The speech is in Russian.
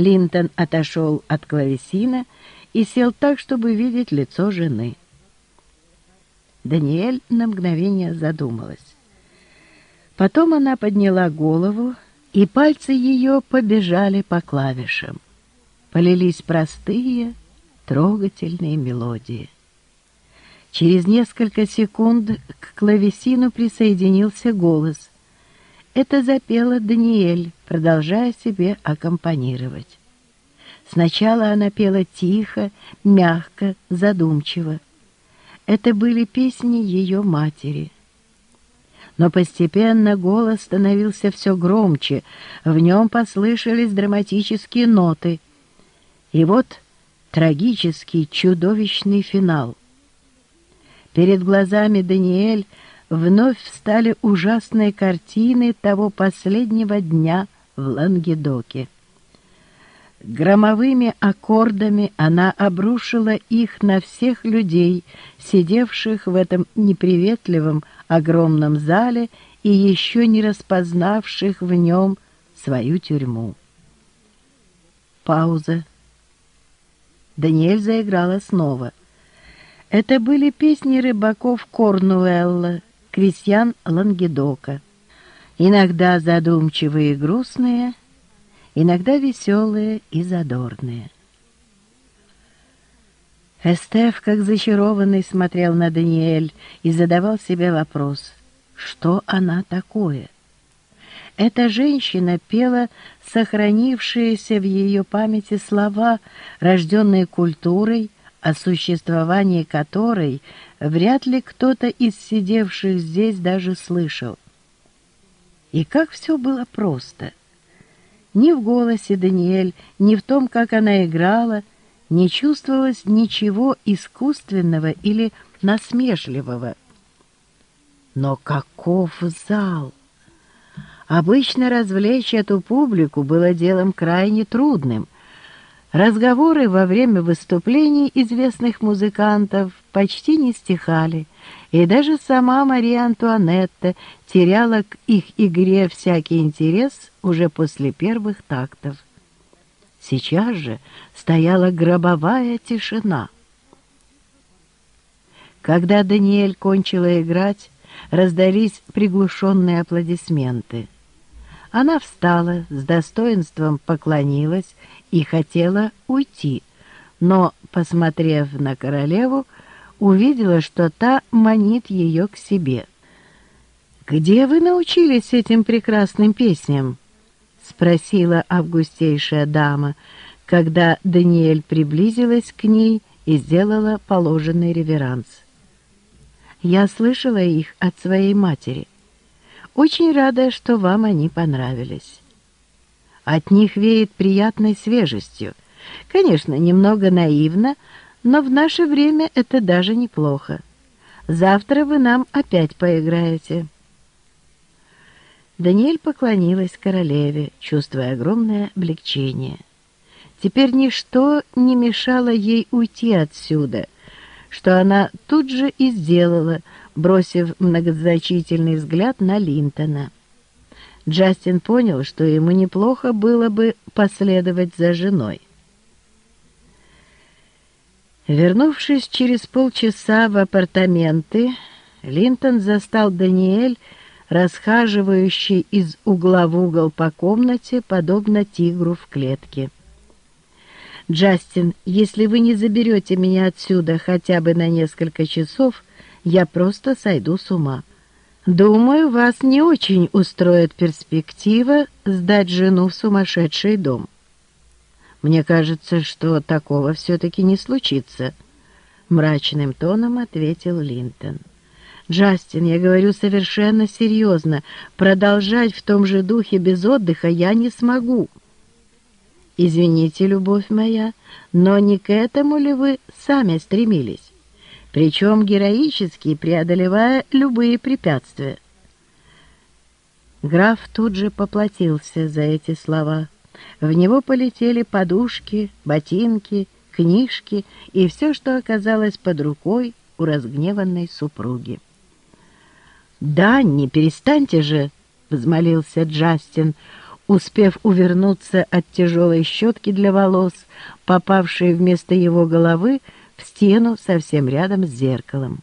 Линтон отошел от клавесина и сел так, чтобы видеть лицо жены. Даниэль на мгновение задумалась. Потом она подняла голову, и пальцы ее побежали по клавишам. Полились простые, трогательные мелодии. Через несколько секунд к клавесину присоединился голос. Это запела Даниэль, продолжая себе аккомпанировать. Сначала она пела тихо, мягко, задумчиво. Это были песни ее матери. Но постепенно голос становился все громче, в нем послышались драматические ноты. И вот трагический, чудовищный финал. Перед глазами Даниэль вновь встали ужасные картины того последнего дня в Лангедоке. Громовыми аккордами она обрушила их на всех людей, сидевших в этом неприветливом огромном зале и еще не распознавших в нем свою тюрьму. Пауза. Даниэль заиграла снова. Это были песни рыбаков Корнуэлла, крестьян Лангедока. Иногда задумчивые и грустные, иногда веселые и задорные. Эстеф, как зачарованный, смотрел на Даниэль и задавал себе вопрос, что она такое? Эта женщина пела сохранившиеся в ее памяти слова, рожденные культурой, о существовании которой вряд ли кто-то из сидевших здесь даже слышал. И как все было просто. Ни в голосе Даниэль, ни в том, как она играла, не чувствовалось ничего искусственного или насмешливого. Но каков зал! Обычно развлечь эту публику было делом крайне трудным — Разговоры во время выступлений известных музыкантов почти не стихали, и даже сама Мария Антуанетта теряла к их игре всякий интерес уже после первых тактов. Сейчас же стояла гробовая тишина. Когда Даниэль кончила играть, раздались приглушенные аплодисменты. Она встала, с достоинством поклонилась и хотела уйти, но, посмотрев на королеву, увидела, что та манит ее к себе. «Где вы научились этим прекрасным песням?» — спросила августейшая дама, когда Даниэль приблизилась к ней и сделала положенный реверанс. «Я слышала их от своей матери. Очень рада, что вам они понравились». От них веет приятной свежестью. Конечно, немного наивно, но в наше время это даже неплохо. Завтра вы нам опять поиграете». Даниэль поклонилась королеве, чувствуя огромное облегчение. Теперь ничто не мешало ей уйти отсюда, что она тут же и сделала, бросив многозначительный взгляд на Линтона. Джастин понял, что ему неплохо было бы последовать за женой. Вернувшись через полчаса в апартаменты, Линтон застал Даниэль, расхаживающий из угла в угол по комнате, подобно тигру в клетке. «Джастин, если вы не заберете меня отсюда хотя бы на несколько часов, я просто сойду с ума». Думаю, вас не очень устроит перспектива сдать жену в сумасшедший дом. Мне кажется, что такого все-таки не случится, — мрачным тоном ответил Линтон. «Джастин, я говорю совершенно серьезно. Продолжать в том же духе без отдыха я не смогу». «Извините, любовь моя, но не к этому ли вы сами стремились?» Причем героически преодолевая любые препятствия. Граф тут же поплатился за эти слова. В него полетели подушки, ботинки, книжки и все, что оказалось под рукой у разгневанной супруги. «Да, не перестаньте же!» — взмолился Джастин. успев увернуться от тяжелой щетки для волос, попавшей вместо его головы стену совсем рядом с зеркалом.